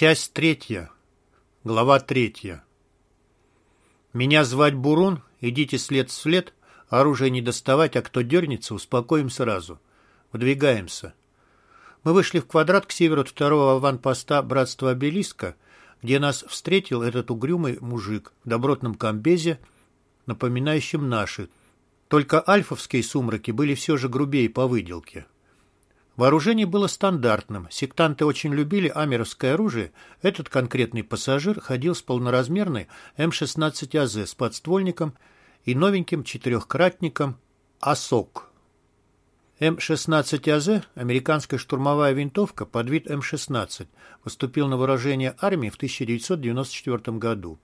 Часть третья. Глава третья. Меня звать Бурун, идите след в след, оружие не доставать, а кто дернется, успокоим сразу. Выдвигаемся. Мы вышли в квадрат к северу от второго аванпоста братства Обелиска, где нас встретил этот угрюмый мужик в добротном комбезе, напоминающем наши. Только альфовские сумраки были все же грубее по выделке. Вооружение было стандартным. Сектанты очень любили амеровское оружие. Этот конкретный пассажир ходил с полноразмерной М-16АЗ с подствольником и новеньким четырехкратником ACOG. М-16АЗ, американская штурмовая винтовка подвид М-16, поступил на вооружение армии в 1994 году.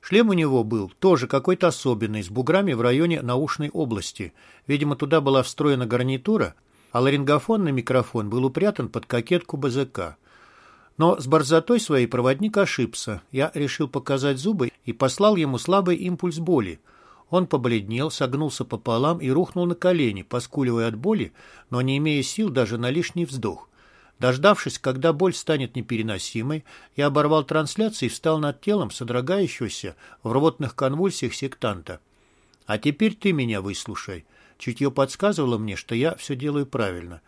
Шлем у него был тоже какой-то особенный, с буграми в районе наушной области. Видимо, туда была встроена гарнитура, а ларингофонный микрофон был упрятан под кокетку БЗК. Но с борзотой своей проводник ошибся. Я решил показать зубы и послал ему слабый импульс боли. Он побледнел, согнулся пополам и рухнул на колени, поскуливая от боли, но не имея сил даже на лишний вздох. Дождавшись, когда боль станет непереносимой, я оборвал трансляцию и встал над телом содрогающегося в рвотных конвульсиях сектанта. «А теперь ты меня выслушай. Чутье подсказывало мне, что я все делаю правильно.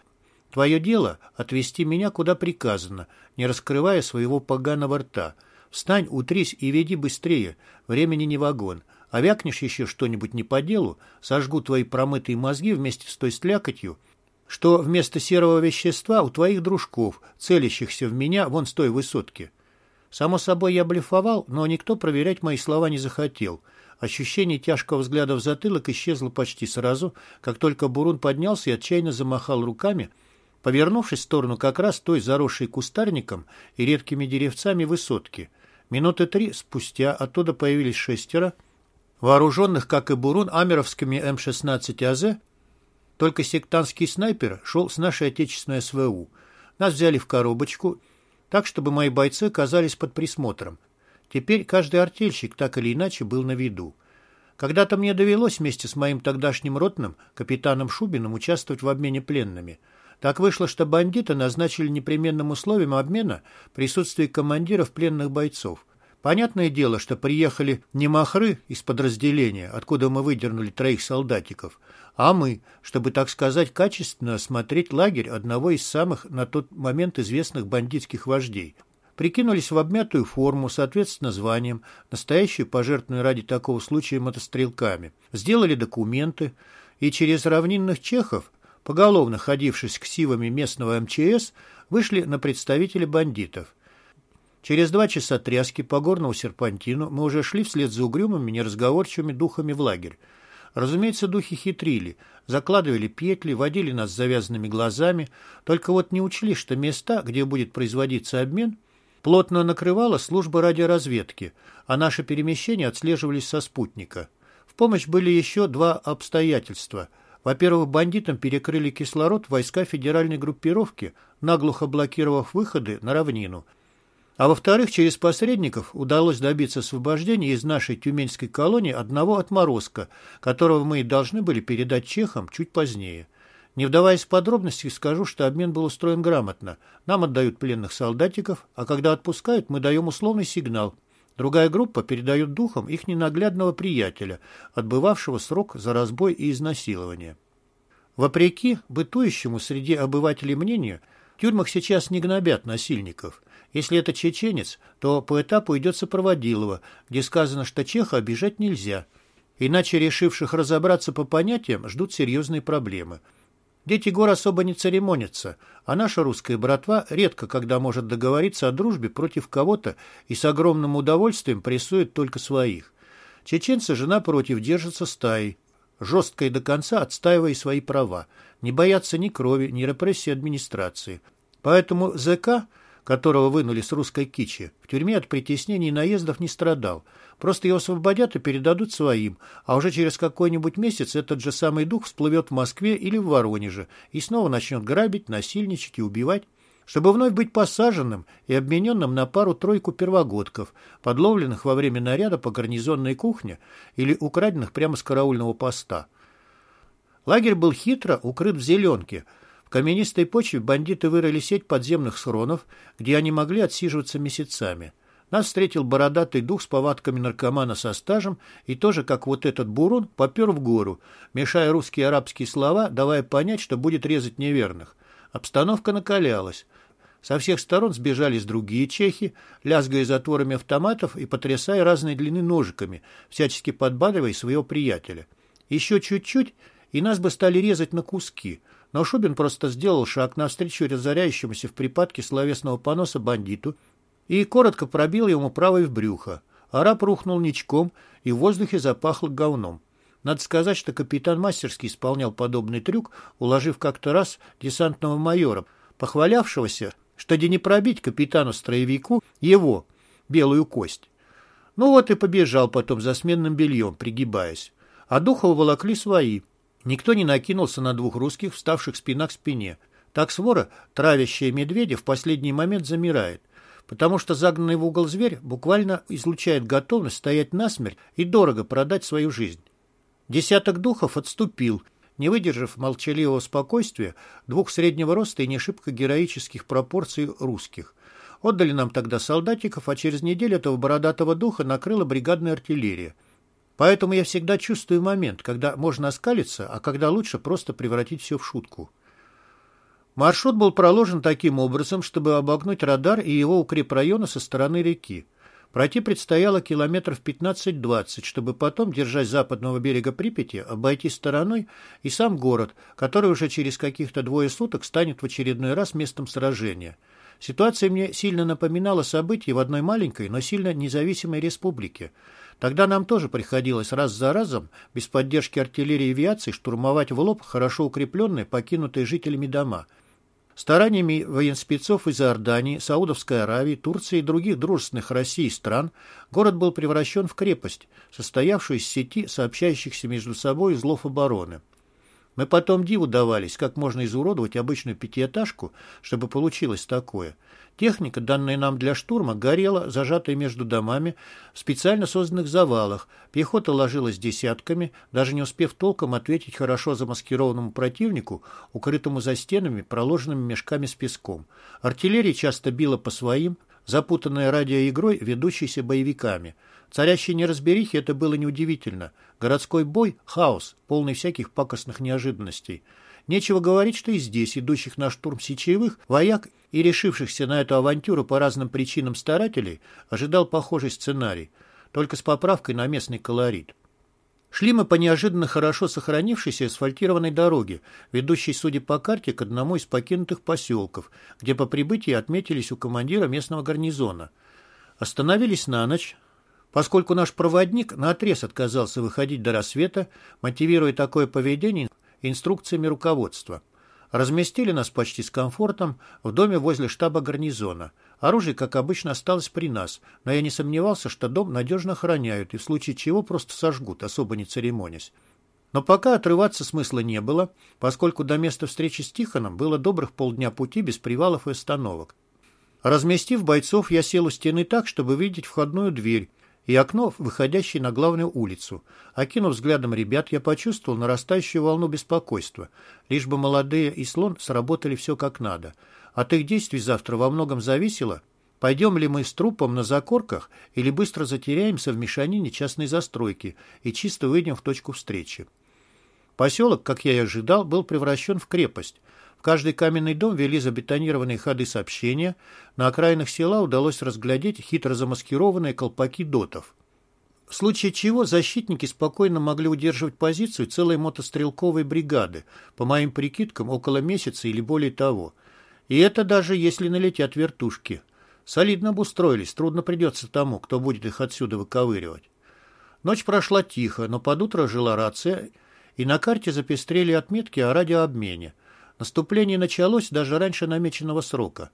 Твое дело — отвести меня куда приказано, не раскрывая своего поганого рта. Встань, утрись и веди быстрее, времени не вагон. А вякнешь еще что-нибудь не по делу, сожгу твои промытые мозги вместе с той стлякотью, что вместо серого вещества у твоих дружков, целящихся в меня вон с той высотки. Само собой, я блефовал, но никто проверять мои слова не захотел — Ощущение тяжкого взгляда в затылок исчезло почти сразу, как только Бурун поднялся и отчаянно замахал руками, повернувшись в сторону как раз той заросшей кустарником и редкими деревцами высотки. Минуты три спустя оттуда появились шестеро, вооруженных, как и Бурун, амеровскими М-16АЗ, только сектантский снайпер шел с нашей отечественной СВУ. Нас взяли в коробочку, так, чтобы мои бойцы оказались под присмотром. Теперь каждый артельщик так или иначе был на виду. Когда-то мне довелось вместе с моим тогдашним ротным, капитаном Шубиным, участвовать в обмене пленными. Так вышло, что бандиты назначили непременным условием обмена присутствие командиров пленных бойцов. Понятное дело, что приехали не махры из подразделения, откуда мы выдернули троих солдатиков, а мы, чтобы, так сказать, качественно осмотреть лагерь одного из самых на тот момент известных бандитских вождей, прикинулись в обмятую форму, соответственно званием, настоящую пожертвованную ради такого случая мотострелками, сделали документы и через равнинных чехов, поголовно ходившись к сивами местного МЧС, вышли на представителя бандитов. Через два часа тряски по горному серпантину мы уже шли вслед за угрюмыми, неразговорчивыми духами в лагерь. Разумеется, духи хитрили, закладывали петли, водили нас с завязанными глазами, только вот не учли, что места, где будет производиться обмен, Плотно накрывала служба радиоразведки, а наши перемещения отслеживались со спутника. В помощь были еще два обстоятельства. Во-первых, бандитам перекрыли кислород войска федеральной группировки, наглухо блокировав выходы на равнину. А во-вторых, через посредников удалось добиться освобождения из нашей тюменской колонии одного отморозка, которого мы и должны были передать чехам чуть позднее. Не вдаваясь в подробности, скажу, что обмен был устроен грамотно. Нам отдают пленных солдатиков, а когда отпускают, мы даем условный сигнал. Другая группа передает духам их ненаглядного приятеля, отбывавшего срок за разбой и изнасилование. Вопреки бытующему среди обывателей мнению, в тюрьмах сейчас не гнобят насильников. Если это чеченец, то по этапу идет сопроводилово, где сказано, что чеха обижать нельзя. Иначе решивших разобраться по понятиям ждут серьезные проблемы – Дети гор особо не церемонятся, а наша русская братва редко когда может договориться о дружбе против кого-то и с огромным удовольствием прессует только своих. Чеченцы же, напротив, держатся стаей, жестко и до конца отстаивая свои права, не боятся ни крови, ни репрессий администрации. Поэтому ЗК, которого вынули с русской кичи, в тюрьме от притеснений и наездов не страдал – Просто его освободят и передадут своим, а уже через какой-нибудь месяц этот же самый дух всплывет в Москве или в Воронеже и снова начнет грабить, насильничать и убивать чтобы вновь быть посаженным и обмененным на пару-тройку первогодков, подловленных во время наряда по гарнизонной кухне или украденных прямо с караульного поста. Лагерь был хитро укрыт в зеленке, В каменистой почве бандиты вырыли сеть подземных схронов, где они могли отсиживаться месяцами. Нас встретил бородатый дух с повадками наркомана со стажем и тоже, как вот этот бурун, попер в гору, мешая русские и арабские слова, давая понять, что будет резать неверных. Обстановка накалялась. Со всех сторон сбежались другие чехи, лязгая затворами автоматов и потрясая разной длины ножиками, всячески подбадривая своего приятеля. Еще чуть-чуть, и нас бы стали резать на куски. Но Шубин просто сделал шаг навстречу разоряющемуся в припадке словесного поноса бандиту и коротко пробил ему правой в брюхо. Араб рухнул ничком, и в воздухе запахло говном. Надо сказать, что капитан мастерски исполнял подобный трюк, уложив как-то раз десантного майора, похвалявшегося, что где не пробить капитану-строевику его, белую кость. Ну вот и побежал потом за сменным бельем, пригибаясь. А Духова волокли свои. Никто не накинулся на двух русских, вставших спина к спине. Так свора, травящая медведя, в последний момент замирает потому что загнанный в угол зверь буквально излучает готовность стоять насмерть и дорого продать свою жизнь. Десяток духов отступил, не выдержав молчаливого спокойствия двух среднего роста и не шибко героических пропорций русских. Отдали нам тогда солдатиков, а через неделю этого бородатого духа накрыла бригадная артиллерия. Поэтому я всегда чувствую момент, когда можно оскалиться, а когда лучше просто превратить все в шутку. Маршрут был проложен таким образом, чтобы обогнуть радар и его укрепрайона со стороны реки. Пройти предстояло километров 15-20, чтобы потом, держась западного берега Припяти, обойти стороной и сам город, который уже через каких-то двое суток станет в очередной раз местом сражения. Ситуация мне сильно напоминала события в одной маленькой, но сильно независимой республике. Тогда нам тоже приходилось раз за разом, без поддержки артиллерии и авиации, штурмовать в лоб хорошо укрепленные, покинутые жителями дома – Стараниями военспецов из Иордании, Саудовской Аравии, Турции и других дружественных России стран город был превращен в крепость, состоявшую из сети сообщающихся между собой узлов обороны. Мы потом диву давались, как можно изуродовать обычную пятиэтажку, чтобы получилось такое – Техника, данная нам для штурма, горела, зажатая между домами, в специально созданных завалах. Пехота ложилась десятками, даже не успев толком ответить хорошо замаскированному противнику, укрытому за стенами, проложенными мешками с песком. Артиллерия часто била по своим, запутанная радиоигрой, ведущейся боевиками. Царящей неразберихи это было неудивительно. Городской бой – хаос, полный всяких пакостных неожиданностей. Нечего говорить, что и здесь, идущих на штурм сечевых, вояк и решившихся на эту авантюру по разным причинам старателей, ожидал похожий сценарий, только с поправкой на местный колорит. Шли мы по неожиданно хорошо сохранившейся асфальтированной дороге, ведущей, судя по карте, к одному из покинутых поселков, где по прибытии отметились у командира местного гарнизона. Остановились на ночь, поскольку наш проводник наотрез отказался выходить до рассвета, мотивируя такое поведение инструкциями руководства. Разместили нас почти с комфортом в доме возле штаба гарнизона. Оружие, как обычно, осталось при нас, но я не сомневался, что дом надежно охраняют и в случае чего просто сожгут, особо не церемонясь. Но пока отрываться смысла не было, поскольку до места встречи с Тихоном было добрых полдня пути без привалов и остановок. Разместив бойцов, я сел у стены так, чтобы видеть входную дверь и окно, выходящее на главную улицу. Окинув взглядом ребят, я почувствовал нарастающую волну беспокойства. Лишь бы молодые и слон сработали все как надо. От их действий завтра во многом зависело, пойдем ли мы с трупом на закорках или быстро затеряемся в мешанине частной застройки и чисто выйдем в точку встречи. Поселок, как я и ожидал, был превращен в крепость. В каждый каменный дом вели забетонированные ходы сообщения. На окраинах села удалось разглядеть хитро замаскированные колпаки дотов. В случае чего защитники спокойно могли удерживать позицию целой мотострелковой бригады, по моим прикидкам, около месяца или более того. И это даже если налетят вертушки. Солидно обустроились, трудно придется тому, кто будет их отсюда выковыривать. Ночь прошла тихо, но под утро жила рация, и на карте запестрели отметки о радиообмене. Наступление началось даже раньше намеченного срока.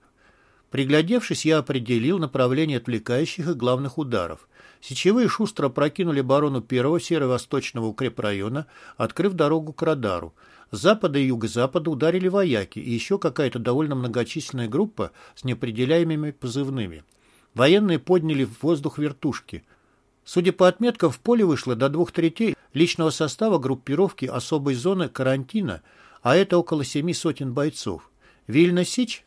Приглядевшись, я определил направление отвлекающих и главных ударов. Сечевые шустро прокинули оборону первого северо-восточного укрепрайона, открыв дорогу к радару. С запада и юго-запада ударили вояки и еще какая-то довольно многочисленная группа с неопределяемыми позывными. Военные подняли в воздух вертушки. Судя по отметкам, в поле вышло до двух третей личного состава группировки особой зоны карантина – а это около семи сотен бойцов. Вильна-Сич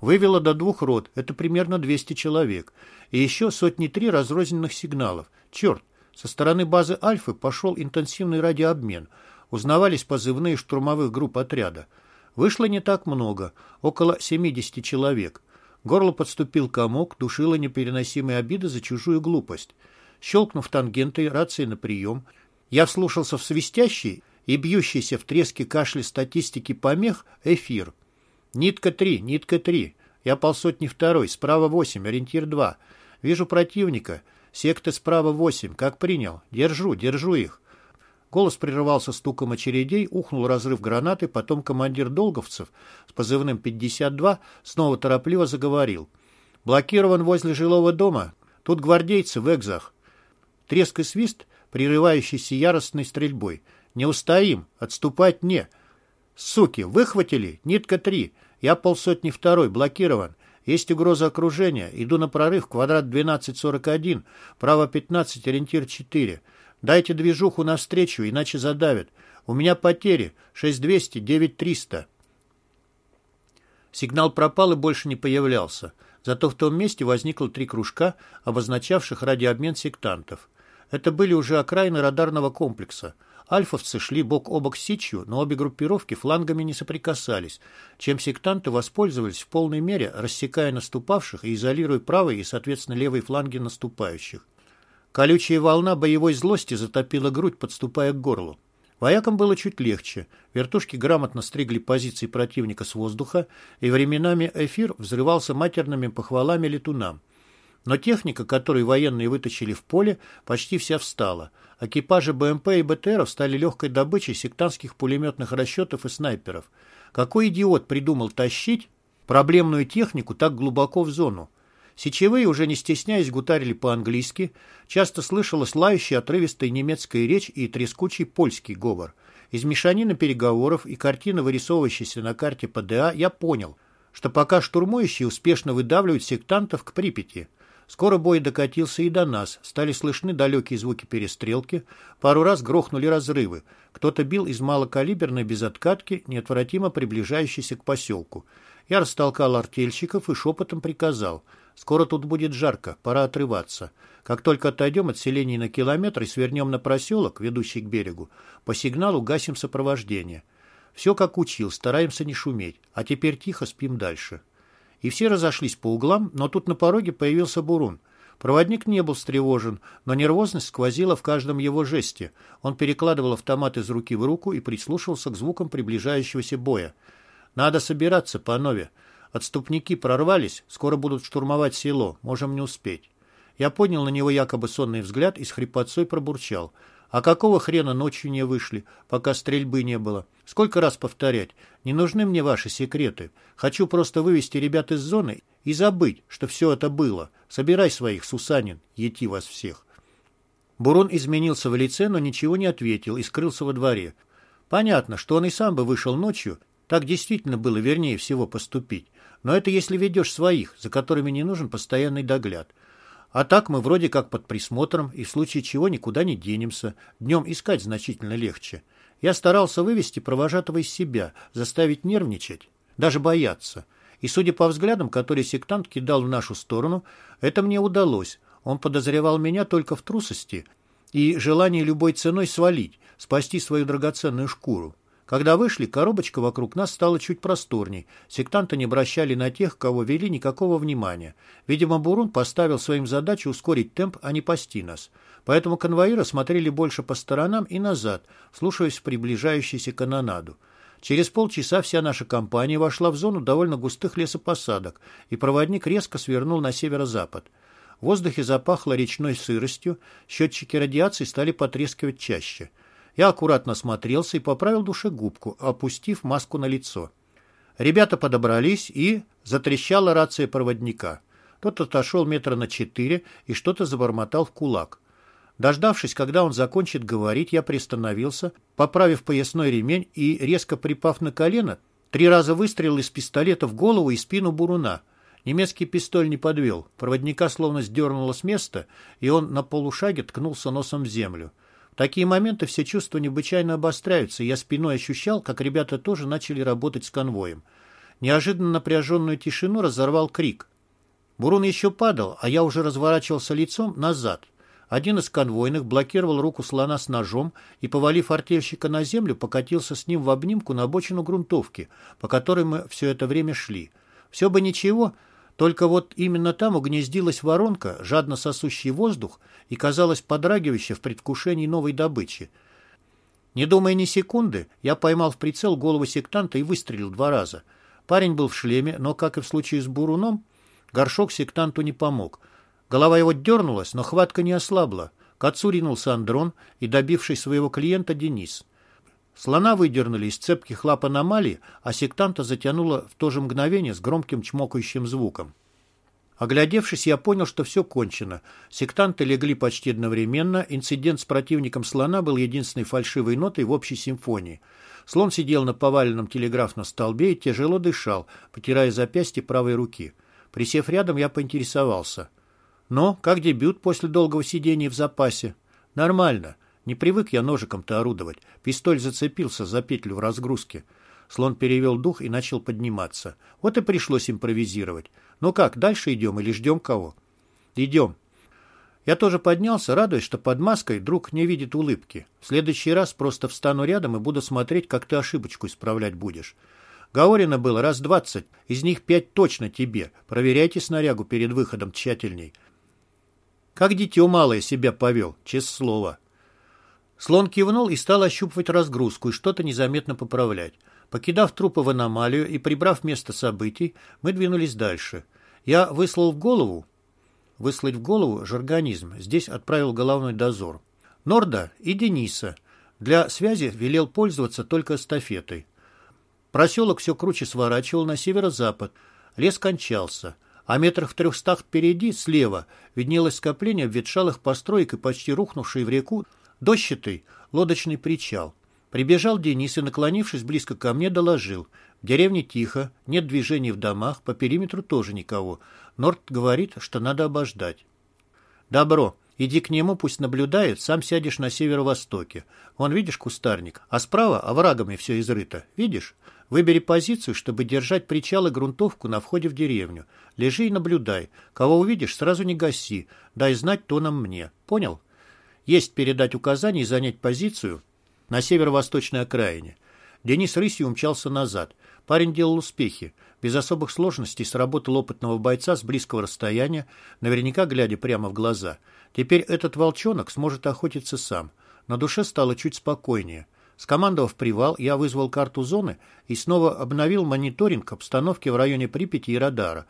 вывела до двух рот, это примерно 200 человек, и еще сотни три разрозненных сигналов. Черт, со стороны базы Альфы пошел интенсивный радиообмен. Узнавались позывные штурмовых групп отряда. Вышло не так много, около 70 человек. Горло подступил комок, душила непереносимые обиды за чужую глупость. Щелкнув тангентой рации на прием, я вслушался в свистящий и бьющийся в треске кашля статистики помех эфир. Нитка 3, нитка 3. Я полсотни второй, справа 8, ориентир 2. Вижу противника. Секты справа 8. Как принял? Держу, держу их. Голос прерывался стуком очередей, ухнул разрыв гранаты, потом командир Долговцев с позывным 52 снова торопливо заговорил. «Блокирован возле жилого дома. Тут гвардейцы в экзах». Треск и свист, прерывающийся яростной стрельбой. «Не устоим! Отступать не!» «Суки! Выхватили! Нитка 3! Я полсотни второй, блокирован. Есть угроза окружения. Иду на прорыв, квадрат 1241, право 15, ориентир 4. Дайте движуху навстречу, иначе задавят. У меня потери 6200, 9300. Сигнал пропал и больше не появлялся. Зато в том месте возникло три кружка, обозначавших радиообмен сектантов. Это были уже окраины радарного комплекса. Альфовцы шли бок о бок с Сичью, но обе группировки флангами не соприкасались, чем сектанты воспользовались в полной мере, рассекая наступавших и изолируя правый и, соответственно, левый фланги наступающих. Колючая волна боевой злости затопила грудь, подступая к горлу. Воякам было чуть легче. Вертушки грамотно стригли позиции противника с воздуха, и временами эфир взрывался матерными похвалами летунам. Но техника, которую военные вытащили в поле, почти вся встала. Экипажи БМП и БТРов стали легкой добычей сектантских пулеметных расчетов и снайперов. Какой идиот придумал тащить проблемную технику так глубоко в зону? Сечевые, уже не стесняясь, гутарили по-английски. Часто слышалась лающая отрывистая немецкая речь и трескучий польский говор. Из мешанины переговоров и картины, вырисовывающейся на карте ПДА, я понял, что пока штурмующие успешно выдавливают сектантов к Припяти – Скоро бой докатился и до нас. Стали слышны далекие звуки перестрелки. Пару раз грохнули разрывы. Кто-то бил из малокалиберной безоткатки, неотвратимо приближающейся к поселку. Я растолкал артельщиков и шепотом приказал. «Скоро тут будет жарко, пора отрываться. Как только отойдем от селения на километр и свернем на проселок, ведущий к берегу, по сигналу гасим сопровождение. Все как учил, стараемся не шуметь. А теперь тихо спим дальше» и все разошлись по углам, но тут на пороге появился Бурун. Проводник не был встревожен, но нервозность сквозила в каждом его жесте. Он перекладывал автомат из руки в руку и прислушивался к звукам приближающегося боя. «Надо собираться, панове. Отступники прорвались, скоро будут штурмовать село, можем не успеть». Я поднял на него якобы сонный взгляд и с хрипотцой пробурчал. А какого хрена ночью не вышли, пока стрельбы не было? Сколько раз повторять? Не нужны мне ваши секреты. Хочу просто вывести ребят из зоны и забыть, что все это было. Собирай своих, Сусанин, ети вас всех. Бурон изменился в лице, но ничего не ответил и скрылся во дворе. Понятно, что он и сам бы вышел ночью, так действительно было вернее всего поступить. Но это если ведешь своих, за которыми не нужен постоянный догляд. А так мы вроде как под присмотром и в случае чего никуда не денемся. Днем искать значительно легче. Я старался вывести провожатого из себя, заставить нервничать, даже бояться. И судя по взглядам, которые сектант кидал в нашу сторону, это мне удалось. Он подозревал меня только в трусости и желании любой ценой свалить, спасти свою драгоценную шкуру. Когда вышли, коробочка вокруг нас стала чуть просторней. Сектанты не обращали на тех, кого вели, никакого внимания. Видимо, Бурун поставил своим задачу ускорить темп, а не пасти нас. Поэтому конвоиры смотрели больше по сторонам и назад, слушаясь в приближающуюся канонаду. Через полчаса вся наша компания вошла в зону довольно густых лесопосадок, и проводник резко свернул на северо-запад. В воздухе запахло речной сыростью, счетчики радиации стали потрескивать чаще – я аккуратно осмотрелся и поправил душегубку, опустив маску на лицо. Ребята подобрались, и затрещала рация проводника. Тот отошел метра на четыре и что-то забормотал в кулак. Дождавшись, когда он закончит говорить, я приостановился, поправив поясной ремень и, резко припав на колено, три раза выстрелил из пистолета в голову и спину буруна. Немецкий пистоль не подвел. Проводника словно сдернуло с места, и он на полушаге ткнулся носом в землю. Такие моменты все чувства необычайно обостряются, и я спиной ощущал, как ребята тоже начали работать с конвоем. Неожиданно напряженную тишину разорвал крик. Бурун еще падал, а я уже разворачивался лицом назад. Один из конвойных блокировал руку слона с ножом и, повалив артельщика на землю, покатился с ним в обнимку на обочину грунтовки, по которой мы все это время шли. Все бы ничего, только вот именно там угнездилась воронка, жадно сосущий воздух и, казалось, подрагивающая в предвкушении новой добычи. Не думая ни секунды, я поймал в прицел голову сектанта и выстрелил два раза. Парень был в шлеме, но, как и в случае с Буруном, горшок сектанту не помог — Голова его дернулась, но хватка не ослабла. К отцу ринулся Андрон и добивший своего клиента Денис. Слона выдернули из цепких лап аномалии, а сектанта затянуло в то же мгновение с громким чмокающим звуком. Оглядевшись, я понял, что все кончено. Сектанты легли почти одновременно, инцидент с противником слона был единственной фальшивой нотой в общей симфонии. Слон сидел на поваленном телеграфном столбе и тяжело дышал, потирая запястье правой руки. Присев рядом, я поинтересовался — но, как дебют после долгого сидения в запасе? Нормально. Не привык я ножиком-то орудовать. Пистоль зацепился за петлю в разгрузке. Слон перевел дух и начал подниматься. Вот и пришлось импровизировать. Ну как, дальше идем или ждем кого? Идем. Я тоже поднялся, радуясь, что под маской друг не видит улыбки. В следующий раз просто встану рядом и буду смотреть, как ты ошибочку исправлять будешь. Говорено было раз двадцать, из них пять точно тебе. Проверяйте снарягу перед выходом тщательней. Как дитё малое себя повел, честное слово. Слон кивнул и стал ощупывать разгрузку и что-то незаметно поправлять. Покидав трупы в аномалию и прибрав место событий, мы двинулись дальше. Я выслал в голову, выслать в голову же организм, здесь отправил головной дозор. Норда и Дениса. Для связи велел пользоваться только эстафетой. Проселок все круче сворачивал на северо-запад. Лес кончался а метрах в трехстах впереди, слева, виднелось скопление обветшалых построек и почти рухнувший в реку дощатый лодочный причал. Прибежал Денис и, наклонившись близко ко мне, доложил. В деревне тихо, нет движений в домах, по периметру тоже никого. Норт говорит, что надо обождать. Добро. Иди к нему, пусть наблюдает, сам сядешь на северо-востоке. Вон, видишь, кустарник, а справа оврагами все изрыто. Видишь? Выбери позицию, чтобы держать причал и грунтовку на входе в деревню. Лежи и наблюдай. Кого увидишь, сразу не гаси. Дай знать тоном мне. Понял? Есть передать указания и занять позицию на северо-восточной окраине. Денис рысью умчался назад. Парень делал успехи. Без особых сложностей сработал опытного бойца с близкого расстояния, наверняка глядя прямо в глаза. Теперь этот волчонок сможет охотиться сам. На душе стало чуть спокойнее. Скомандовав привал, я вызвал карту зоны и снова обновил мониторинг обстановки в районе Припяти и радара,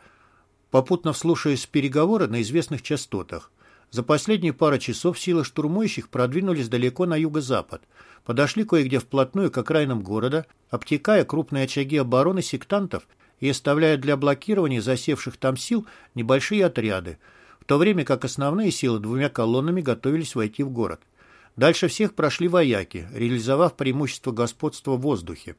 попутно вслушаясь переговоры на известных частотах. За последние пару часов силы штурмующих продвинулись далеко на юго-запад, подошли кое-где вплотную к окраинам города, обтекая крупные очаги обороны сектантов и оставляя для блокирования засевших там сил небольшие отряды, в то время как основные силы двумя колоннами готовились войти в город. Дальше всех прошли вояки, реализовав преимущество господства в воздухе.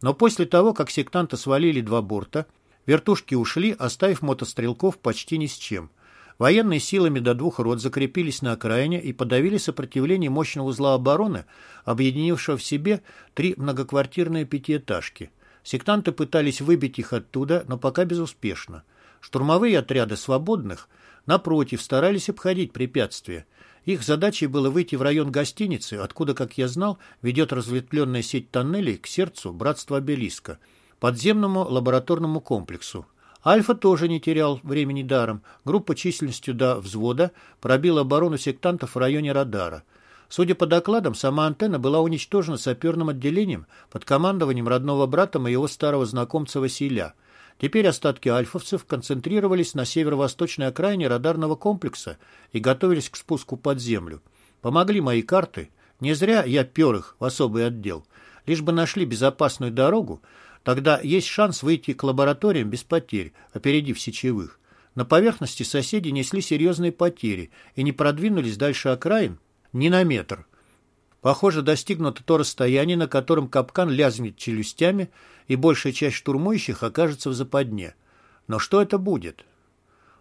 Но после того, как сектанты свалили два борта, вертушки ушли, оставив мотострелков почти ни с чем. Военные силами до двух рот закрепились на окраине и подавили сопротивление мощного узла обороны, объединившего в себе три многоквартирные пятиэтажки. Сектанты пытались выбить их оттуда, но пока безуспешно. Штурмовые отряды свободных, напротив, старались обходить препятствия. Их задачей было выйти в район гостиницы, откуда, как я знал, ведет разветвленная сеть тоннелей к сердцу братства обелиска, подземному лабораторному комплексу. Альфа тоже не терял времени даром. Группа численностью до взвода пробила оборону сектантов в районе радара. Судя по докладам, сама антенна была уничтожена саперным отделением под командованием родного брата моего старого знакомца Василя – Теперь остатки альфовцев концентрировались на северо-восточной окраине радарного комплекса и готовились к спуску под землю. Помогли мои карты. Не зря я пер их в особый отдел. Лишь бы нашли безопасную дорогу, тогда есть шанс выйти к лабораториям без потерь, опередив сечевых. На поверхности соседи несли серьезные потери и не продвинулись дальше окраин ни на метр. Похоже, достигнуто то расстояние, на котором капкан лязнет челюстями, и большая часть штурмующих окажется в западне. Но что это будет?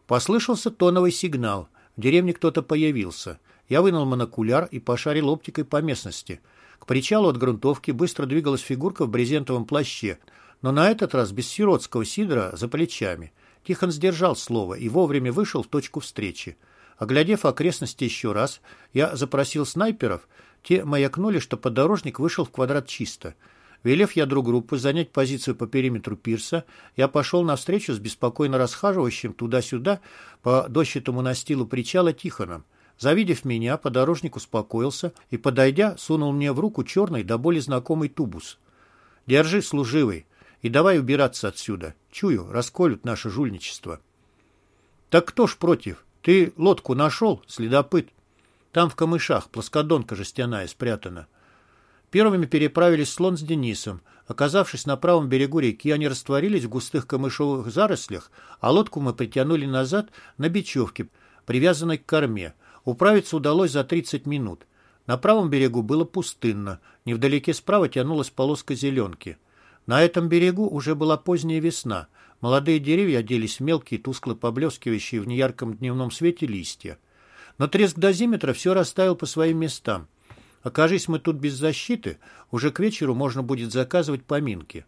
Послышался тоновый сигнал. В деревне кто-то появился. Я вынул монокуляр и пошарил оптикой по местности. К причалу от грунтовки быстро двигалась фигурка в брезентовом плаще, но на этот раз без сиротского сидра за плечами. Тихон сдержал слово и вовремя вышел в точку встречи. Оглядев окрестности еще раз, я запросил снайперов. Те маякнули, что подорожник вышел в квадрат чисто. Велев ядру группы занять позицию по периметру пирса, я пошел навстречу с беспокойно расхаживающим туда-сюда по дощатому настилу причала Тихоном. Завидев меня, подорожник успокоился и, подойдя, сунул мне в руку черный до боли знакомый тубус. «Держи, служивый, и давай убираться отсюда. Чую, расколют наше жульничество». «Так кто ж против? Ты лодку нашел, следопыт?» «Там в камышах плоскодонка жестяная спрятана». Первыми переправились Слон с Денисом. Оказавшись на правом берегу реки, они растворились в густых камышовых зарослях, а лодку мы притянули назад на бечевке, привязанной к корме. Управиться удалось за 30 минут. На правом берегу было пустынно. Невдалеке справа тянулась полоска зеленки. На этом берегу уже была поздняя весна. Молодые деревья оделись в мелкие, тускло поблескивающие в неярком дневном свете листья. Но треск дозиметра все расставил по своим местам. Окажись мы тут без защиты, уже к вечеру можно будет заказывать поминки.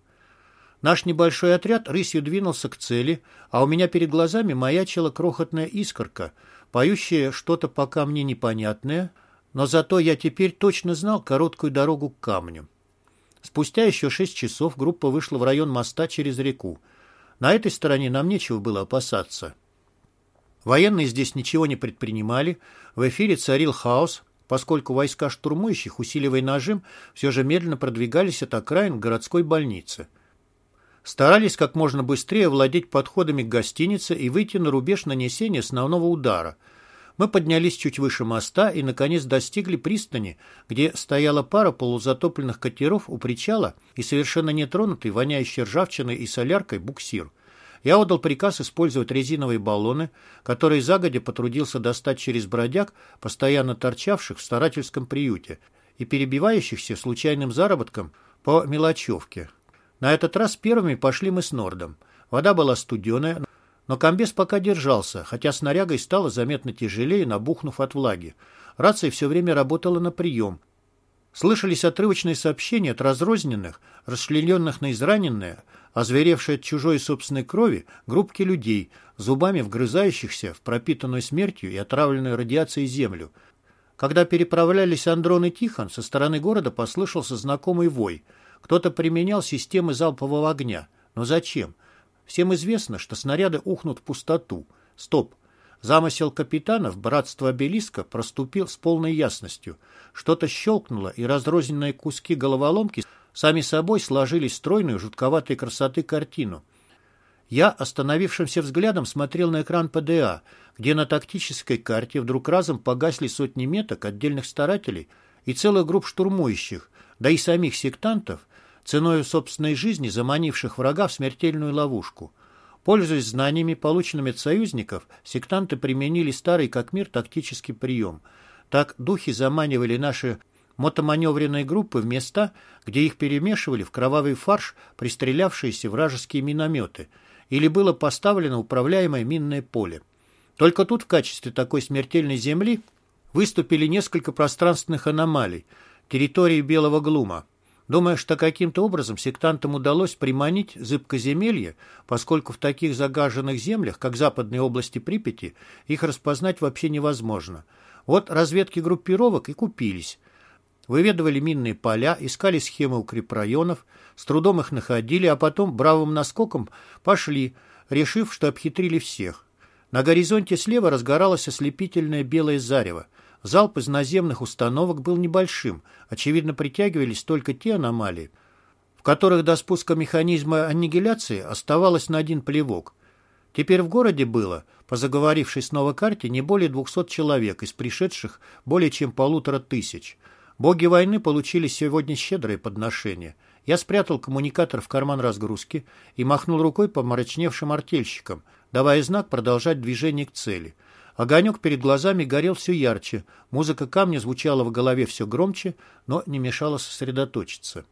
Наш небольшой отряд рысью двинулся к цели, а у меня перед глазами маячила крохотная искорка, поющая что-то пока мне непонятное, но зато я теперь точно знал короткую дорогу к камню. Спустя еще шесть часов группа вышла в район моста через реку. На этой стороне нам нечего было опасаться. Военные здесь ничего не предпринимали, в эфире царил хаос, поскольку войска штурмующих, усиливая нажим, все же медленно продвигались от окраин городской больнице. Старались как можно быстрее владеть подходами к гостинице и выйти на рубеж нанесения основного удара. Мы поднялись чуть выше моста и, наконец, достигли пристани, где стояла пара полузатопленных катеров у причала и совершенно нетронутый, воняющий ржавчиной и соляркой буксир – я отдал приказ использовать резиновые баллоны, которые загодя потрудился достать через бродяг, постоянно торчавших в старательском приюте и перебивающихся случайным заработком по мелочевке. На этот раз первыми пошли мы с Нордом. Вода была студеная, но комбез пока держался, хотя снарягой стало заметно тяжелее, набухнув от влаги. Рация все время работала на прием. Слышались отрывочные сообщения от разрозненных, расчлененных на израненные, озверевшие от чужой собственной крови группки людей, зубами вгрызающихся в пропитанную смертью и отравленную радиацией землю. Когда переправлялись Андрон и Тихон, со стороны города послышался знакомый вой. Кто-то применял системы залпового огня. Но зачем? Всем известно, что снаряды ухнут в пустоту. Стоп. Замысел капитанов братства обелиска проступил с полной ясностью. Что-то щелкнуло, и разрозненные куски головоломки сами собой сложились в стройную, жутковатой красоты картину. Я остановившимся взглядом смотрел на экран ПДА, где на тактической карте вдруг разом погасли сотни меток отдельных старателей и целых групп штурмующих, да и самих сектантов, ценой собственной жизни заманивших врага в смертельную ловушку. Пользуясь знаниями, полученными от союзников, сектанты применили старый как мир тактический прием. Так духи заманивали наши мотоманевренной группы в места, где их перемешивали в кровавый фарш пристрелявшиеся вражеские минометы, или было поставлено управляемое минное поле. Только тут в качестве такой смертельной земли выступили несколько пространственных аномалий, территории Белого Глума. Думаю, что каким-то образом сектантам удалось приманить зыбкоземелье, поскольку в таких загаженных землях, как западные области Припяти, их распознать вообще невозможно. Вот разведки группировок и купились – Выведывали минные поля, искали схемы укрепрайонов, с трудом их находили, а потом бравым наскоком пошли, решив, что обхитрили всех. На горизонте слева разгоралось ослепительное белое зарево. Залп из наземных установок был небольшим, очевидно, притягивались только те аномалии, в которых до спуска механизма аннигиляции оставалось на один плевок. Теперь в городе было, по заговорившей снова карте, не более 200 человек, из пришедших более чем полутора тысяч – Боги войны получили сегодня щедрые подношения. Я спрятал коммуникатор в карман разгрузки и махнул рукой по мрачневшим артельщикам, давая знак продолжать движение к цели. Огонек перед глазами горел все ярче, музыка камня звучала в голове все громче, но не мешала сосредоточиться.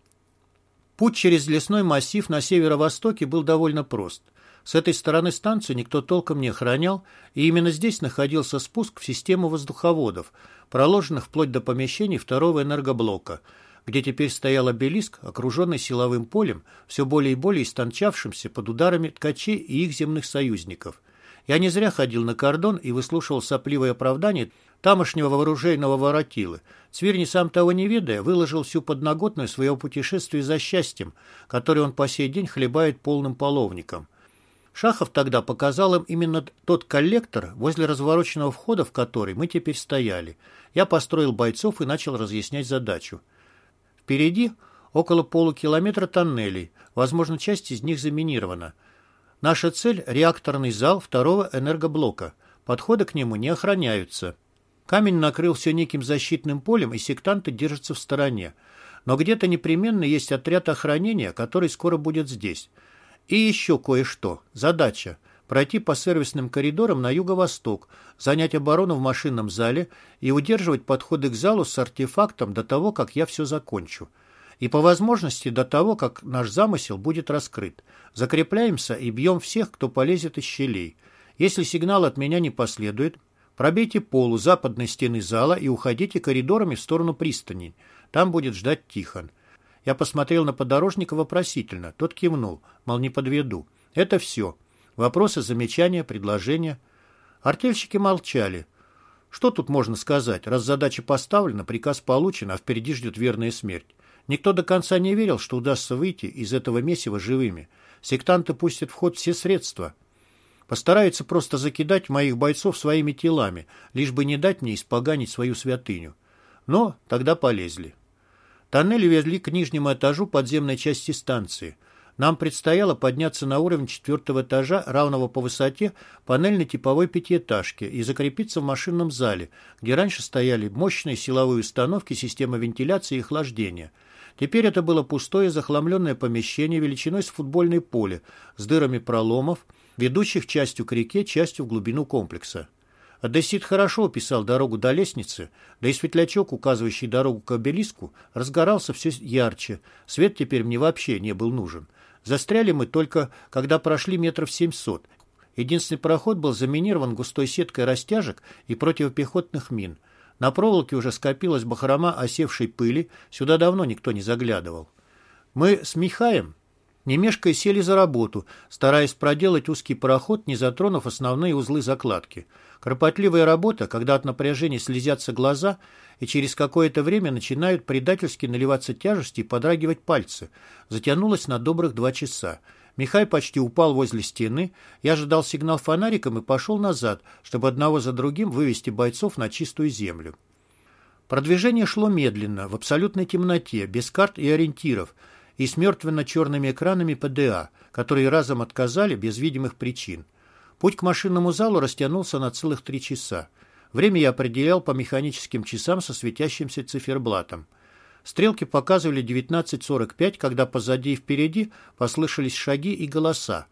Путь через лесной массив на северо-востоке был довольно прост. С этой стороны станцию никто толком не охранял, и именно здесь находился спуск в систему воздуховодов, проложенных вплоть до помещений второго энергоблока, где теперь стоял обелиск, окруженный силовым полем, все более и более истончавшимся под ударами ткачей и их земных союзников. Я не зря ходил на кордон и выслушивал сопливое оправдание тамошнего вооружейного воротилы. Цвирни, сам того не ведая, выложил всю подноготную своего путешествия за счастьем, которое он по сей день хлебает полным половником. Шахов тогда показал им именно тот коллектор, возле развороченного входа в который мы теперь стояли. Я построил бойцов и начал разъяснять задачу. Впереди около полукилометра тоннелей, возможно, часть из них заминирована. Наша цель – реакторный зал второго энергоблока. Подходы к нему не охраняются. Камень накрыл все неким защитным полем, и сектанты держатся в стороне. Но где-то непременно есть отряд охранения, который скоро будет здесь. И еще кое-что. Задача – пройти по сервисным коридорам на юго-восток, занять оборону в машинном зале и удерживать подходы к залу с артефактом до того, как я все закончу. И по возможности до того, как наш замысел будет раскрыт. Закрепляемся и бьем всех, кто полезет из щелей. Если сигнал от меня не последует, пробейте полу западной стены зала и уходите коридорами в сторону пристани. Там будет ждать Тихон. Я посмотрел на подорожника вопросительно. Тот кивнул, мол, не подведу. Это все. Вопросы, замечания, предложения. Артельщики молчали. Что тут можно сказать, раз задача поставлена, приказ получен, а впереди ждет верная смерть? Никто до конца не верил, что удастся выйти из этого месива живыми. Сектанты пустят в ход все средства. Постараются просто закидать моих бойцов своими телами, лишь бы не дать мне испоганить свою святыню. Но тогда полезли. Тоннели везли к нижнему этажу подземной части станции. Нам предстояло подняться на уровень четвертого этажа, равного по высоте панельной типовой пятиэтажки, и закрепиться в машинном зале, где раньше стояли мощные силовые установки системы вентиляции и охлаждения. Теперь это было пустое захламленное помещение величиной с футбольное поле, с дырами проломов, ведущих частью к реке, частью в глубину комплекса. Одессит хорошо описал дорогу до лестницы, да и светлячок, указывающий дорогу к обелиску, разгорался все ярче. Свет теперь мне вообще не был нужен. Застряли мы только, когда прошли метров семьсот. Единственный проход был заминирован густой сеткой растяжек и противопехотных мин. На проволоке уже скопилась бахрома осевшей пыли, сюда давно никто не заглядывал. Мы с Михаем не мешкая сели за работу, стараясь проделать узкий проход, не затронув основные узлы закладки. Кропотливая работа, когда от напряжения слезятся глаза, и через какое-то время начинают предательски наливаться тяжести и подрагивать пальцы, затянулась на добрых два часа. Михай почти упал возле стены, я ожидал сигнал фонариком и пошел назад, чтобы одного за другим вывести бойцов на чистую землю. Продвижение шло медленно, в абсолютной темноте, без карт и ориентиров – и с мертвенно-черными экранами ПДА, которые разом отказали без видимых причин. Путь к машинному залу растянулся на целых три часа. Время я определял по механическим часам со светящимся циферблатом. Стрелки показывали 19.45, когда позади и впереди послышались шаги и голоса.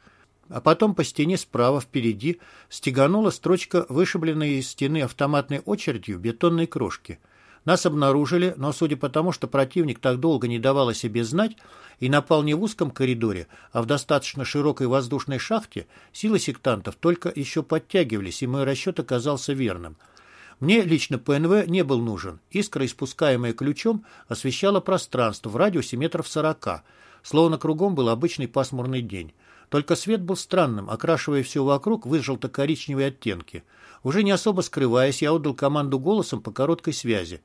А потом по стене справа впереди стеганула строчка, вышибленная из стены автоматной очередью бетонной крошки – нас обнаружили, но судя по тому, что противник так долго не давал о себе знать и напал не в узком коридоре, а в достаточно широкой воздушной шахте, силы сектантов только еще подтягивались, и мой расчет оказался верным. Мне лично ПНВ не был нужен. Искра, испускаемая ключом, освещала пространство в радиусе метров сорока, словно кругом был обычный пасмурный день. Только свет был странным, окрашивая все вокруг в желто-коричневые оттенки. Уже не особо скрываясь, я отдал команду голосом по короткой связи.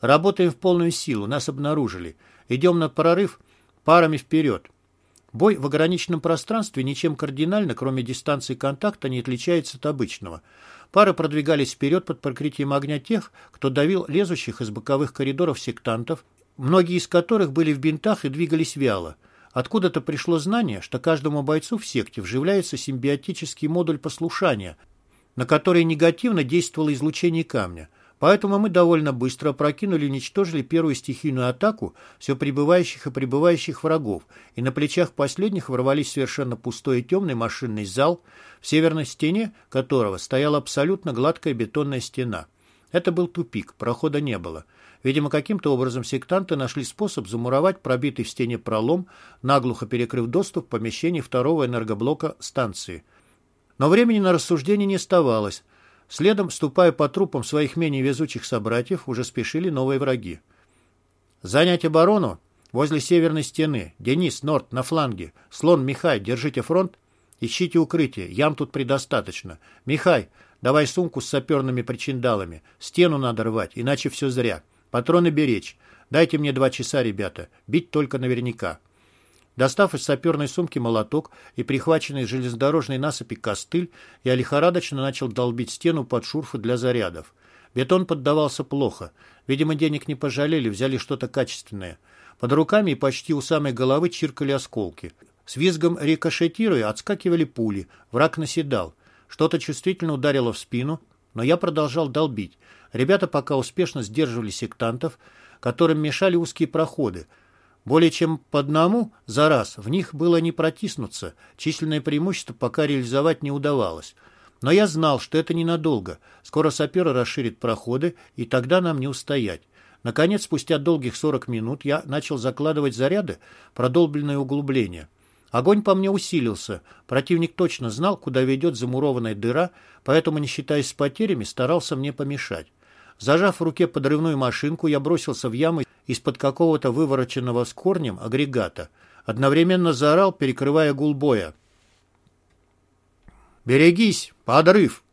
«Работаем в полную силу, нас обнаружили. Идем на прорыв парами вперед». Бой в ограниченном пространстве ничем кардинально, кроме дистанции контакта, не отличается от обычного. Пары продвигались вперед под прикрытием огня тех, кто давил лезущих из боковых коридоров сектантов, многие из которых были в бинтах и двигались вяло. Откуда-то пришло знание, что каждому бойцу в секте вживляется симбиотический модуль послушания, на который негативно действовало излучение камня. Поэтому мы довольно быстро опрокинули и уничтожили первую стихийную атаку все прибывающих и прибывающих врагов, и на плечах последних ворвались совершенно пустой и темный машинный зал, в северной стене которого стояла абсолютно гладкая бетонная стена. Это был тупик, прохода не было. Видимо, каким-то образом сектанты нашли способ замуровать пробитый в стене пролом, наглухо перекрыв доступ в помещении второго энергоблока станции. Но времени на рассуждение не оставалось. Следом, ступая по трупам своих менее везучих собратьев, уже спешили новые враги. «Занять оборону возле северной стены. Денис, Норт, на фланге. Слон, Михай, держите фронт. Ищите укрытие. Ям тут предостаточно. Михай, давай сумку с саперными причиндалами. Стену надо рвать, иначе все зря. Патроны беречь. Дайте мне два часа, ребята. Бить только наверняка». Достав из саперной сумки молоток и прихваченный из железнодорожной насыпи костыль, я лихорадочно начал долбить стену под шурфы для зарядов. Бетон поддавался плохо. Видимо, денег не пожалели, взяли что-то качественное. Под руками и почти у самой головы чиркали осколки. С визгом рикошетируя отскакивали пули. Враг наседал. Что-то чувствительно ударило в спину, но я продолжал долбить. Ребята пока успешно сдерживали сектантов, которым мешали узкие проходы. Более чем по одному за раз в них было не протиснуться, численное преимущество пока реализовать не удавалось. Но я знал, что это ненадолго. Скоро саперы расширят проходы, и тогда нам не устоять. Наконец, спустя долгих 40 минут, я начал закладывать заряды, продолбленное углубление. Огонь по мне усилился. Противник точно знал, куда ведет замурованная дыра, поэтому, не считаясь с потерями, старался мне помешать. Зажав в руке подрывную машинку, я бросился в яму из-под какого-то вывороченного с корнем агрегата. Одновременно заорал, перекрывая гул боя. «Берегись! Подрыв!»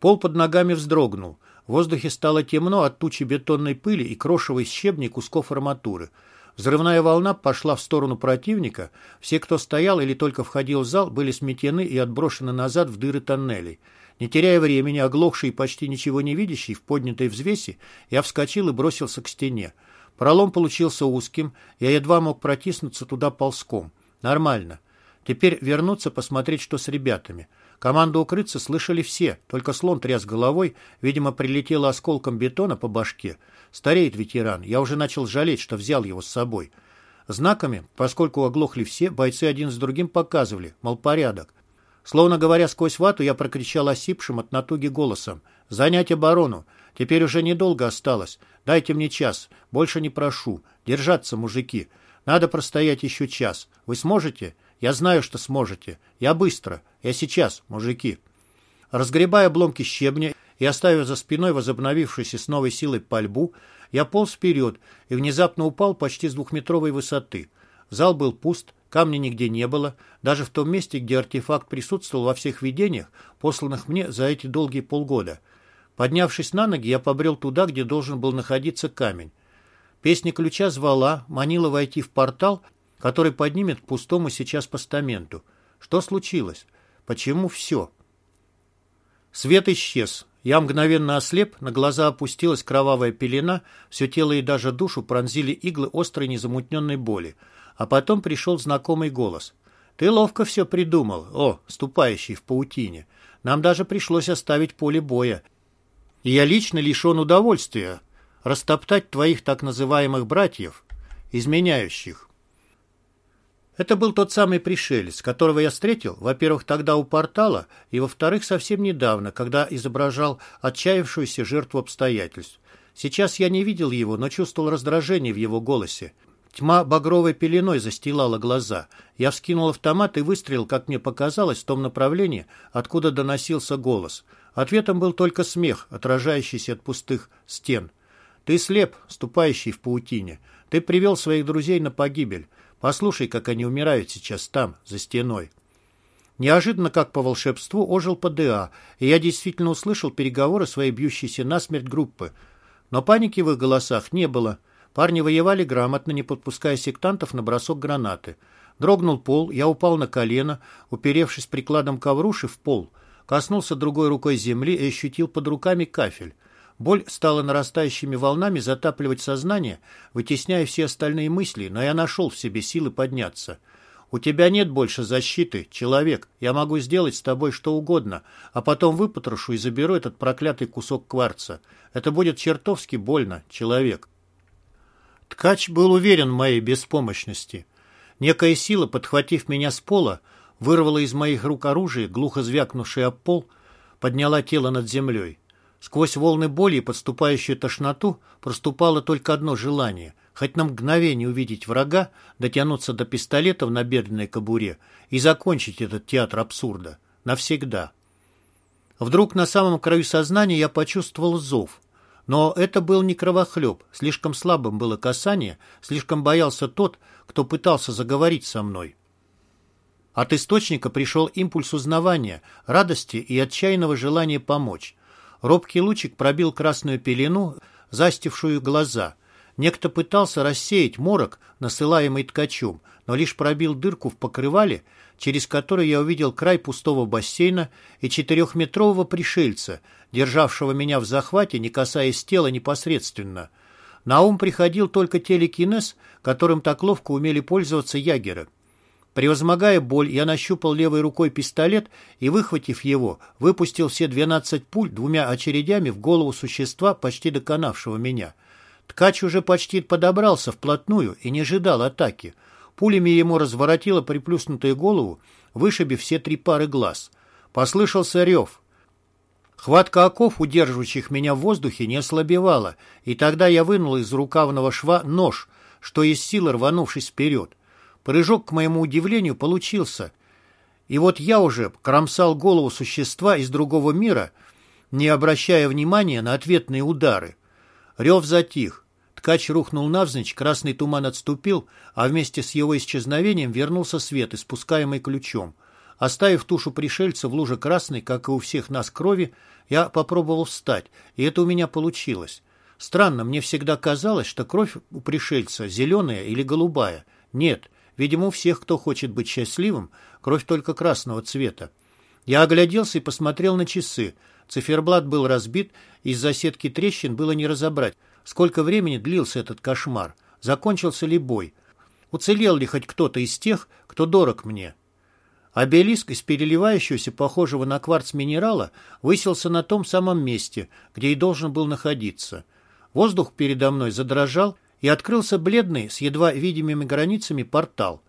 Пол под ногами вздрогнул. В воздухе стало темно от тучи бетонной пыли и крошевой щебни кусков арматуры. Взрывная волна пошла в сторону противника. Все, кто стоял или только входил в зал, были сметены и отброшены назад в дыры тоннелей. Не теряя времени, оглохший и почти ничего не видящий, в поднятой взвеси, я вскочил и бросился к стене. Пролом получился узким, я едва мог протиснуться туда ползком. Нормально. Теперь вернуться, посмотреть, что с ребятами. Команду укрыться слышали все, только слон тряс головой, видимо, прилетело осколком бетона по башке. Стареет ветеран, я уже начал жалеть, что взял его с собой. Знаками, поскольку оглохли все, бойцы один с другим показывали, мол, порядок. Словно говоря сквозь вату, я прокричал осипшим от натуги голосом. «Занять оборону! Теперь уже недолго осталось. Дайте мне час. Больше не прошу. Держаться, мужики. Надо простоять еще час. Вы сможете? Я знаю, что сможете. Я быстро. Я сейчас, мужики. Разгребая обломки щебня и оставив за спиной возобновившуюся с новой силой пальбу, я полз вперед и внезапно упал почти с двухметровой высоты. Зал был пуст, камня нигде не было, даже в том месте, где артефакт присутствовал во всех видениях, посланных мне за эти долгие полгода. Поднявшись на ноги, я побрел туда, где должен был находиться камень. Песня ключа звала, манила войти в портал, который поднимет к пустому сейчас постаменту. Что случилось? Почему все? Свет исчез. Я мгновенно ослеп, на глаза опустилась кровавая пелена, все тело и даже душу пронзили иглы острой незамутненной боли. А потом пришел знакомый голос. «Ты ловко все придумал, о, ступающий в паутине. Нам даже пришлось оставить поле боя. И я лично лишен удовольствия растоптать твоих так называемых братьев, изменяющих. Это был тот самый пришелец, которого я встретил, во-первых, тогда у портала, и, во-вторых, совсем недавно, когда изображал отчаявшуюся жертву обстоятельств. Сейчас я не видел его, но чувствовал раздражение в его голосе. Тьма багровой пеленой застилала глаза. Я вскинул автомат и выстрелил, как мне показалось, в том направлении, откуда доносился голос. Ответом был только смех, отражающийся от пустых стен. Ты слеп, ступающий в паутине. Ты привел своих друзей на погибель. Послушай, как они умирают сейчас там, за стеной. Неожиданно, как по волшебству, ожил ПДА, и я действительно услышал переговоры своей бьющейся насмерть группы. Но паники в их голосах не было. Парни воевали грамотно, не подпуская сектантов на бросок гранаты. Дрогнул пол, я упал на колено, уперевшись прикладом ковруши в пол. Коснулся другой рукой земли и ощутил под руками кафель. Боль стала нарастающими волнами затапливать сознание, вытесняя все остальные мысли, но я нашел в себе силы подняться. «У тебя нет больше защиты, человек. Я могу сделать с тобой что угодно, а потом выпотрошу и заберу этот проклятый кусок кварца. Это будет чертовски больно, человек». Ткач был уверен в моей беспомощности. Некая сила, подхватив меня с пола, вырвала из моих рук оружие, глухо звякнувшее об пол, подняла тело над землей. Сквозь волны боли и подступающую тошноту проступало только одно желание — хоть на мгновение увидеть врага, дотянуться до пистолета в набедренной кобуре и закончить этот театр абсурда. Навсегда. Вдруг на самом краю сознания я почувствовал зов. Но это был не кровохлеб, слишком слабым было касание, слишком боялся тот, кто пытался заговорить со мной. От источника пришел импульс узнавания, радости и отчаянного желания помочь. Робкий лучик пробил красную пелену, застившую глаза. Некто пытался рассеять морок, насылаемый ткачом, но лишь пробил дырку в покрывале, через которую я увидел край пустого бассейна и четырехметрового пришельца, державшего меня в захвате, не касаясь тела непосредственно. На ум приходил только телекинез, которым так ловко умели пользоваться ягеры. Превозмогая боль, я нащупал левой рукой пистолет и, выхватив его, выпустил все 12 пуль двумя очередями в голову существа, почти доконавшего меня. Ткач уже почти подобрался вплотную и не ожидал атаки — Пулями ему разворотило приплюснутую голову, вышибив все три пары глаз. Послышался рев. Хватка оков, удерживающих меня в воздухе, не ослабевала, и тогда я вынул из рукавного шва нож, что из силы рванувшись вперед. Прыжок, к моему удивлению, получился. И вот я уже кромсал голову существа из другого мира, не обращая внимания на ответные удары. Рев затих. Ткач рухнул навзничь, красный туман отступил, а вместе с его исчезновением вернулся свет, испускаемый ключом. Оставив тушу пришельца в луже красной, как и у всех нас крови, я попробовал встать, и это у меня получилось. Странно, мне всегда казалось, что кровь у пришельца зеленая или голубая. Нет, видимо, у всех, кто хочет быть счастливым, кровь только красного цвета. Я огляделся и посмотрел на часы. Циферблат был разбит, из-за сетки трещин было не разобрать, Сколько времени длился этот кошмар? Закончился ли бой? Уцелел ли хоть кто-то из тех, кто дорог мне? Обелиск из переливающегося, похожего на кварц минерала, высился на том самом месте, где и должен был находиться. Воздух передо мной задрожал, и открылся бледный, с едва видимыми границами, портал.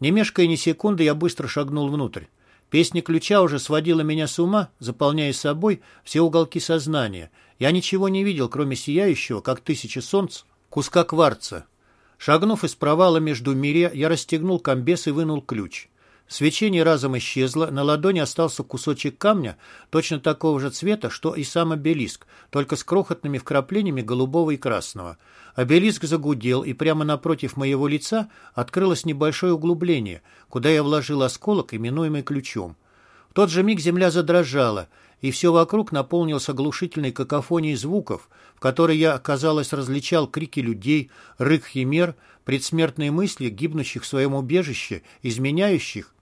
Не мешкая ни секунды, я быстро шагнул внутрь. Песня ключа уже сводила меня с ума, заполняя собой все уголки сознания. Я ничего не видел, кроме сияющего, как тысячи солнц, куска кварца. Шагнув из провала между мире, я расстегнул комбес и вынул ключ. Свечение разом исчезло, на ладони остался кусочек камня, точно такого же цвета, что и сам обелиск, только с крохотными вкраплениями голубого и красного. Обелиск загудел, и прямо напротив моего лица открылось небольшое углубление, куда я вложил осколок, именуемый ключом. В тот же миг земля задрожала, и все вокруг наполнилось оглушительной какофонией звуков, в которой я, казалось, различал крики людей, рык химер, предсмертные мысли, гибнущих в своем убежище, изменяющих,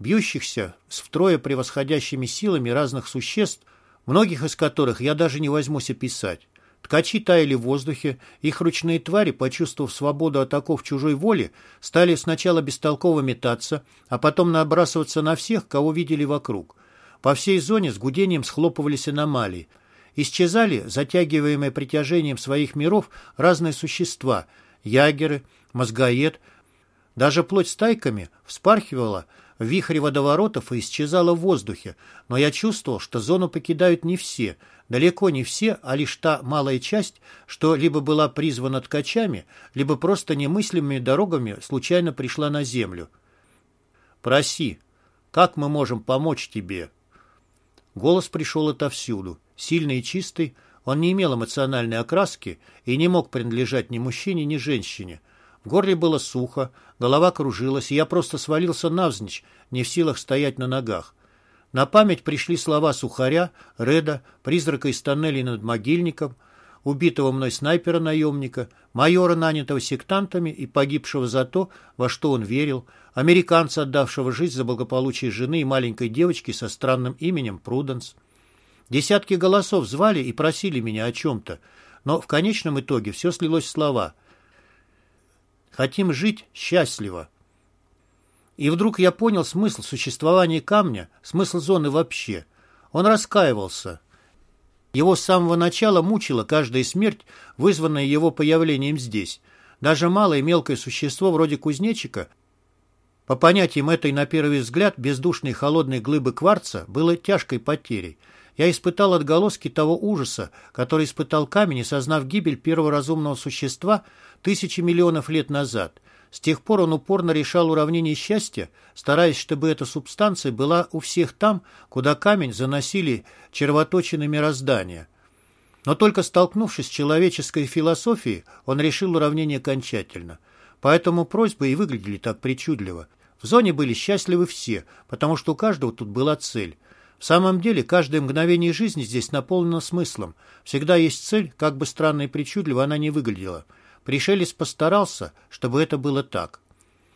бьющихся с втрое превосходящими силами разных существ, многих из которых я даже не возьмусь описать. Ткачи таяли в воздухе, их ручные твари, почувствовав свободу от оков чужой воли, стали сначала бестолково метаться, а потом набрасываться на всех, кого видели вокруг. По всей зоне с гудением схлопывались аномалии. Исчезали, затягиваемые притяжением своих миров, разные существа – ягеры, мозгоед. Даже плоть стайками вспархивала – в вихре водоворотов и исчезала в воздухе, но я чувствовал, что зону покидают не все, далеко не все, а лишь та малая часть, что либо была призвана ткачами, либо просто немыслимыми дорогами случайно пришла на землю. «Проси, как мы можем помочь тебе?» Голос пришел отовсюду, сильный и чистый, он не имел эмоциональной окраски и не мог принадлежать ни мужчине, ни женщине – в горле было сухо, голова кружилась, и я просто свалился навзничь, не в силах стоять на ногах. На память пришли слова сухаря, Реда, призрака из тоннелей над могильником, убитого мной снайпера-наемника, майора, нанятого сектантами и погибшего за то, во что он верил, американца, отдавшего жизнь за благополучие жены и маленькой девочки со странным именем Пруденс. Десятки голосов звали и просили меня о чем-то, но в конечном итоге все слилось в слова — Хотим жить счастливо. И вдруг я понял смысл существования камня, смысл зоны вообще. Он раскаивался. Его с самого начала мучила каждая смерть, вызванная его появлением здесь. Даже малое мелкое существо вроде кузнечика, по понятиям этой, на первый взгляд, бездушной холодной глыбы кварца, было тяжкой потерей. Я испытал отголоски того ужаса, который испытал камень, осознав гибель первого разумного существа тысячи миллионов лет назад. С тех пор он упорно решал уравнение счастья, стараясь, чтобы эта субстанция была у всех там, куда камень заносили червоточины мироздания. Но только столкнувшись с человеческой философией, он решил уравнение окончательно. Поэтому просьбы и выглядели так причудливо. В зоне были счастливы все, потому что у каждого тут была цель. В самом деле, каждое мгновение жизни здесь наполнено смыслом. Всегда есть цель, как бы странно и причудливо она не выглядела. Пришелец постарался, чтобы это было так.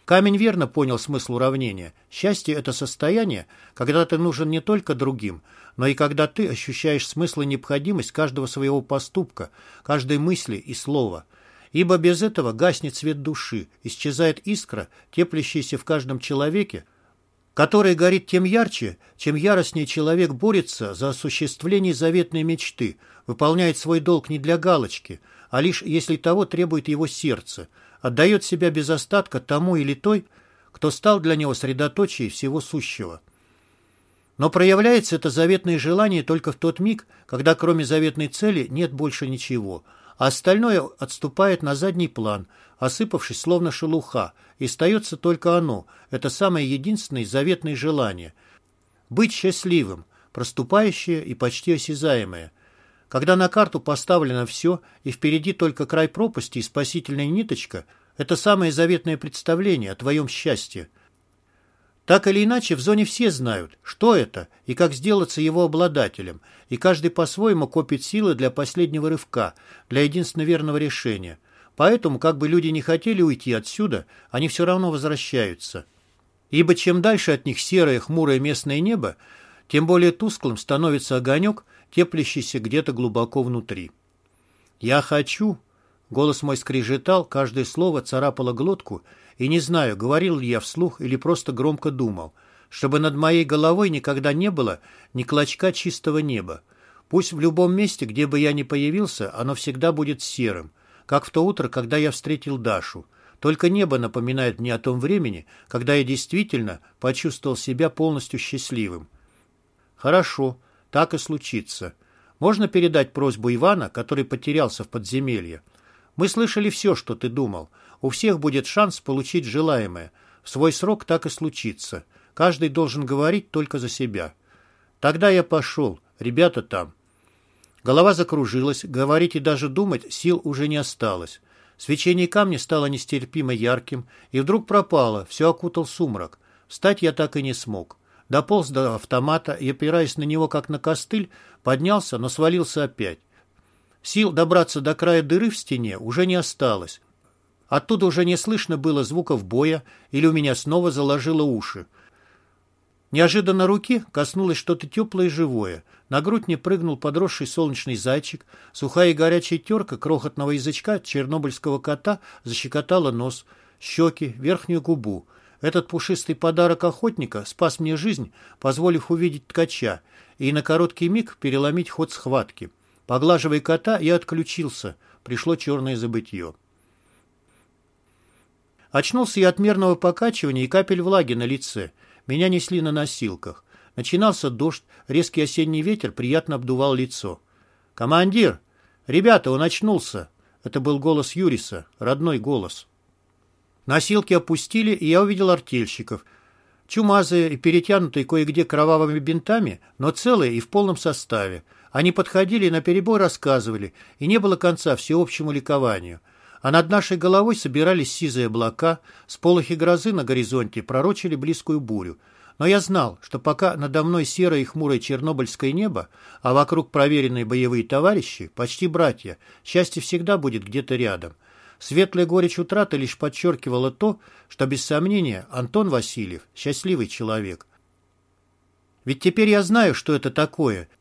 Камень верно понял смысл уравнения. Счастье – это состояние, когда ты нужен не только другим, но и когда ты ощущаешь смысл и необходимость каждого своего поступка, каждой мысли и слова. Ибо без этого гаснет свет души, исчезает искра, теплящаяся в каждом человеке, который горит тем ярче, чем яростнее человек борется за осуществление заветной мечты, выполняет свой долг не для галочки, а лишь если того требует его сердце, отдает себя без остатка тому или той, кто стал для него средоточием всего сущего. Но проявляется это заветное желание только в тот миг, когда кроме заветной цели нет больше ничего, а остальное отступает на задний план, осыпавшись словно шелуха, и остается только оно, это самое единственное заветное желание – быть счастливым, проступающее и почти осязаемое. Когда на карту поставлено все, и впереди только край пропасти и спасительная ниточка – это самое заветное представление о твоем счастье – так или иначе, в зоне все знают, что это и как сделаться его обладателем, и каждый по-своему копит силы для последнего рывка, для единственно верного решения. Поэтому, как бы люди не хотели уйти отсюда, они все равно возвращаются. Ибо чем дальше от них серое хмурое местное небо, тем более тусклым становится огонек, теплящийся где-то глубоко внутри. «Я хочу!» Голос мой скрежетал, каждое слово царапало глотку, и не знаю, говорил ли я вслух или просто громко думал, чтобы над моей головой никогда не было ни клочка чистого неба. Пусть в любом месте, где бы я ни появился, оно всегда будет серым, как в то утро, когда я встретил Дашу. Только небо напоминает мне о том времени, когда я действительно почувствовал себя полностью счастливым. Хорошо, так и случится. Можно передать просьбу Ивана, который потерялся в подземелье? Мы слышали все, что ты думал. У всех будет шанс получить желаемое. В свой срок так и случится. Каждый должен говорить только за себя. Тогда я пошел. Ребята там. Голова закружилась, говорить и даже думать сил уже не осталось. Свечение камня стало нестерпимо ярким, и вдруг пропало, все окутал сумрак. Встать я так и не смог. Дополз до автомата и, опираясь на него как на костыль, поднялся, но свалился опять. Сил добраться до края дыры в стене уже не осталось. Оттуда уже не слышно было звуков боя, или у меня снова заложило уши. Неожиданно руки коснулось что-то теплое и живое. На грудь мне прыгнул подросший солнечный зайчик. Сухая и горячая терка крохотного язычка чернобыльского кота защекотала нос, щеки, верхнюю губу. Этот пушистый подарок охотника спас мне жизнь, позволив увидеть ткача и на короткий миг переломить ход схватки. Поглаживая кота, я отключился. Пришло черное забытье. Очнулся я от мерного покачивания и капель влаги на лице. Меня несли на носилках. Начинался дождь, резкий осенний ветер приятно обдувал лицо. «Командир! Ребята, он очнулся!» Это был голос Юриса, родной голос. Носилки опустили, и я увидел артельщиков. Чумазые и перетянутые кое-где кровавыми бинтами, но целые и в полном составе. Они подходили и наперебой рассказывали, и не было конца всеобщему ликованию. А над нашей головой собирались сизые облака, сполохи грозы на горизонте пророчили близкую бурю. Но я знал, что пока надо мной серое и хмурое чернобыльское небо, а вокруг проверенные боевые товарищи, почти братья, счастье всегда будет где-то рядом. Светлая горечь утраты лишь подчеркивала то, что, без сомнения, Антон Васильев – счастливый человек. Ведь теперь я знаю, что это такое –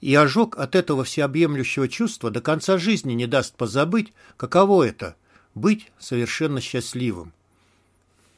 и ожог от этого всеобъемлющего чувства до конца жизни не даст позабыть, каково это – быть совершенно счастливым.